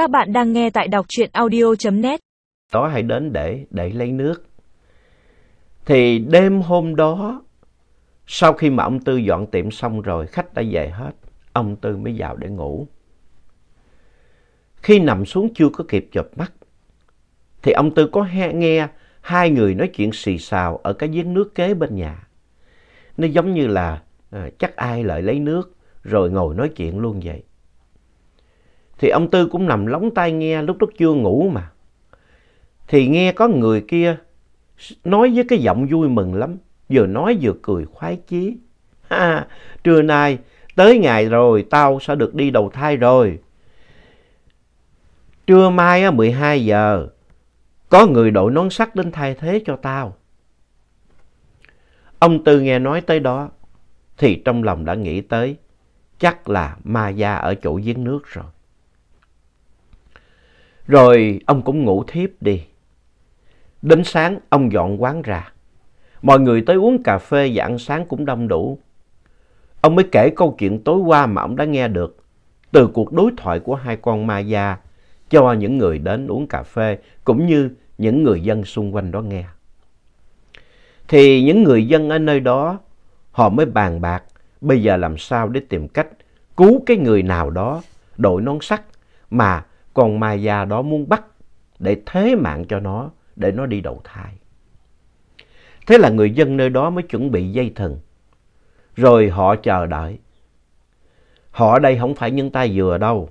Các bạn đang nghe tại đọc truyện audio.net. Đó hãy đến để để lấy nước. Thì đêm hôm đó, sau khi mà ông Tư dọn tiệm xong rồi, khách đã về hết, ông Tư mới vào để ngủ. Khi nằm xuống chưa có kịp chợp mắt, thì ông Tư có nghe hai người nói chuyện xì xào ở cái giếng nước kế bên nhà. Nó giống như là à, chắc ai lại lấy nước rồi ngồi nói chuyện luôn vậy. Thì ông Tư cũng nằm lóng tai nghe lúc đó chưa ngủ mà. Thì nghe có người kia nói với cái giọng vui mừng lắm. Vừa nói vừa cười khoái chí. Ha, trưa nay tới ngày rồi tao sẽ được đi đầu thai rồi. Trưa mai á 12 giờ có người đội nón sắt đến thay thế cho tao. Ông Tư nghe nói tới đó thì trong lòng đã nghĩ tới chắc là ma gia ở chỗ giếng nước rồi. Rồi ông cũng ngủ thiếp đi. Đến sáng, ông dọn quán ra. Mọi người tới uống cà phê và ăn sáng cũng đông đủ. Ông mới kể câu chuyện tối qua mà ông đã nghe được từ cuộc đối thoại của hai con ma gia cho những người đến uống cà phê cũng như những người dân xung quanh đó nghe. Thì những người dân ở nơi đó, họ mới bàn bạc, bây giờ làm sao để tìm cách cứu cái người nào đó, đội nón sắt mà con ma già đó muốn bắt để thế mạng cho nó, để nó đi đầu thai. Thế là người dân nơi đó mới chuẩn bị dây thừng. Rồi họ chờ đợi. Họ đây không phải những tay dừa đâu.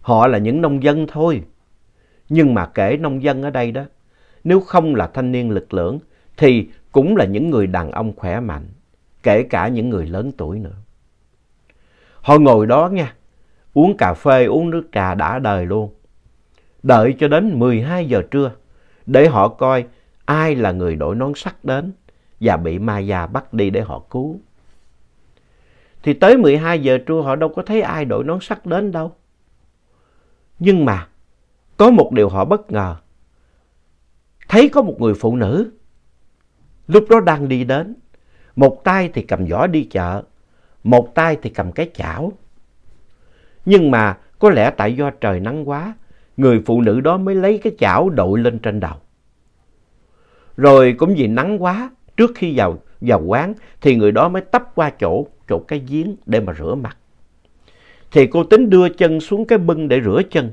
Họ là những nông dân thôi. Nhưng mà kể nông dân ở đây đó, nếu không là thanh niên lực lưỡng thì cũng là những người đàn ông khỏe mạnh, kể cả những người lớn tuổi nữa. Họ ngồi đó nha, uống cà phê, uống nước trà đã đời luôn. Đợi cho đến 12 giờ trưa để họ coi ai là người đội nón sắt đến và bị ma già bắt đi để họ cứu. Thì tới 12 giờ trưa họ đâu có thấy ai đội nón sắt đến đâu. Nhưng mà có một điều họ bất ngờ. Thấy có một người phụ nữ lúc đó đang đi đến. Một tay thì cầm giỏ đi chợ, một tay thì cầm cái chảo. Nhưng mà có lẽ tại do trời nắng quá, người phụ nữ đó mới lấy cái chảo đội lên trên đầu. Rồi cũng vì nắng quá, trước khi vào, vào quán thì người đó mới tấp qua chỗ, chỗ cái giếng để mà rửa mặt. Thì cô tính đưa chân xuống cái bưng để rửa chân.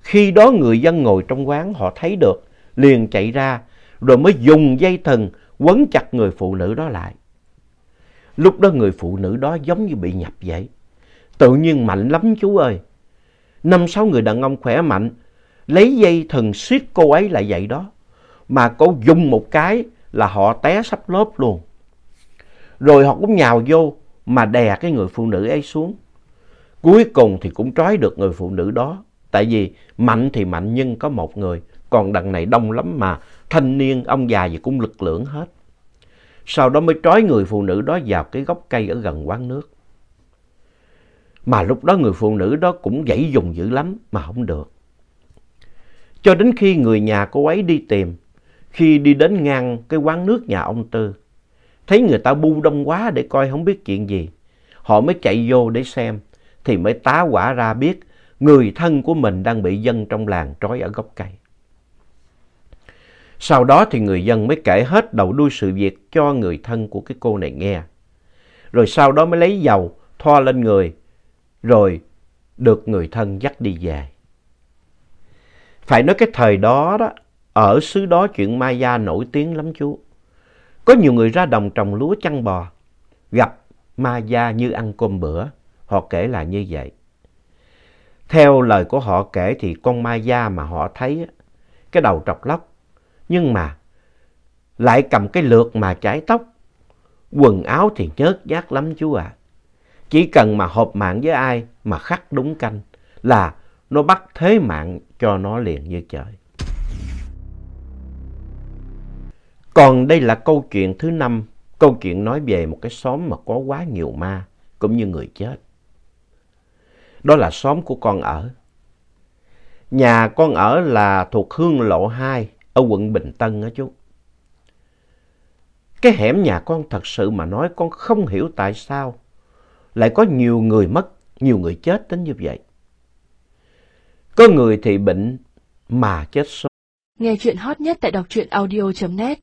Khi đó người dân ngồi trong quán họ thấy được, liền chạy ra, rồi mới dùng dây thừng quấn chặt người phụ nữ đó lại. Lúc đó người phụ nữ đó giống như bị nhập vậy. Tự nhiên mạnh lắm chú ơi. Năm sáu người đàn ông khỏe mạnh, lấy dây thừng siết cô ấy lại vậy đó. Mà cô dùng một cái là họ té sắp lốp luôn. Rồi họ cũng nhào vô mà đè cái người phụ nữ ấy xuống. Cuối cùng thì cũng trói được người phụ nữ đó. Tại vì mạnh thì mạnh nhưng có một người, còn đằng này đông lắm mà thanh niên, ông già gì cũng lực lưỡng hết. Sau đó mới trói người phụ nữ đó vào cái gốc cây ở gần quán nước. Mà lúc đó người phụ nữ đó cũng dãy dùng dữ lắm mà không được. Cho đến khi người nhà cô ấy đi tìm, khi đi đến ngang cái quán nước nhà ông Tư, thấy người ta bu đông quá để coi không biết chuyện gì. Họ mới chạy vô để xem, thì mới tá quả ra biết người thân của mình đang bị dân trong làng trói ở gốc cây. Sau đó thì người dân mới kể hết đầu đuôi sự việc cho người thân của cái cô này nghe. Rồi sau đó mới lấy dầu thoa lên người, rồi được người thân dắt đi về. Phải nói cái thời đó đó, ở xứ đó chuyện ma gia nổi tiếng lắm chú. Có nhiều người ra đồng trồng lúa chăn bò, gặp ma gia như ăn cơm bữa. Họ kể là như vậy. Theo lời của họ kể thì con ma gia mà họ thấy, cái đầu trọc lóc, nhưng mà lại cầm cái lược mà chải tóc. Quần áo thì nhớt nhát lắm chú ạ. À. Chỉ cần mà họp mạng với ai mà khắc đúng canh là nó bắt thế mạng cho nó liền như trời. Còn đây là câu chuyện thứ năm, câu chuyện nói về một cái xóm mà có quá nhiều ma, cũng như người chết. Đó là xóm của con ở. Nhà con ở là thuộc Hương Lộ 2, ở quận Bình Tân á chú. Cái hẻm nhà con thật sự mà nói con không hiểu tại sao lại có nhiều người mất, nhiều người chết đến như vậy. có người thì bệnh mà chết sớm. Nghe chuyện hot nhất tại đọc truyện audio.net